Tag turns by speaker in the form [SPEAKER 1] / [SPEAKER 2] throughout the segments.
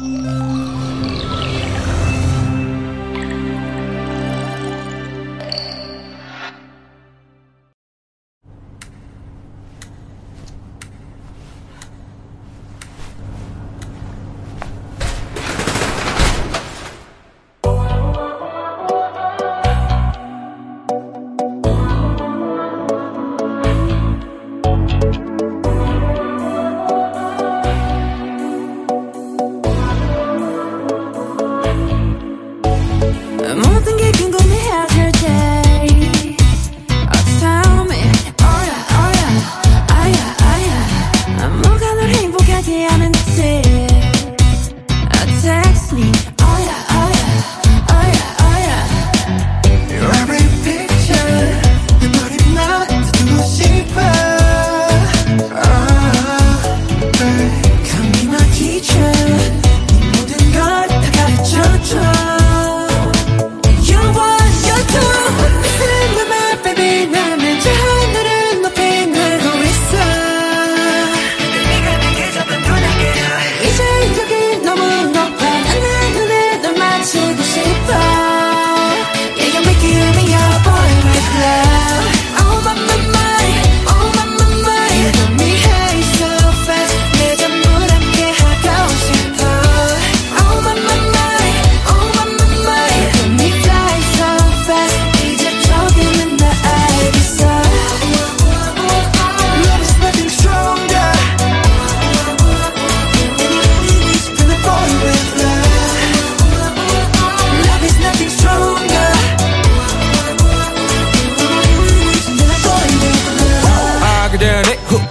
[SPEAKER 1] Música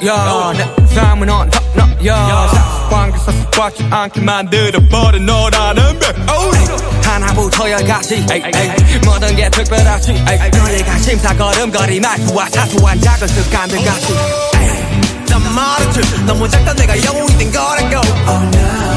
[SPEAKER 1] 야,
[SPEAKER 2] 내
[SPEAKER 3] 삶은 언제나 야, 사방에서 습관치 않게 만들어버린 너라는 백 하나부터 열까지 모든 게 특별하지 너희가 심사거름거리 말투와 사소한 작은 습관들 같이 난 말했지 너무 작다 내가 영웅이 된 거라고
[SPEAKER 1] oh,
[SPEAKER 2] no.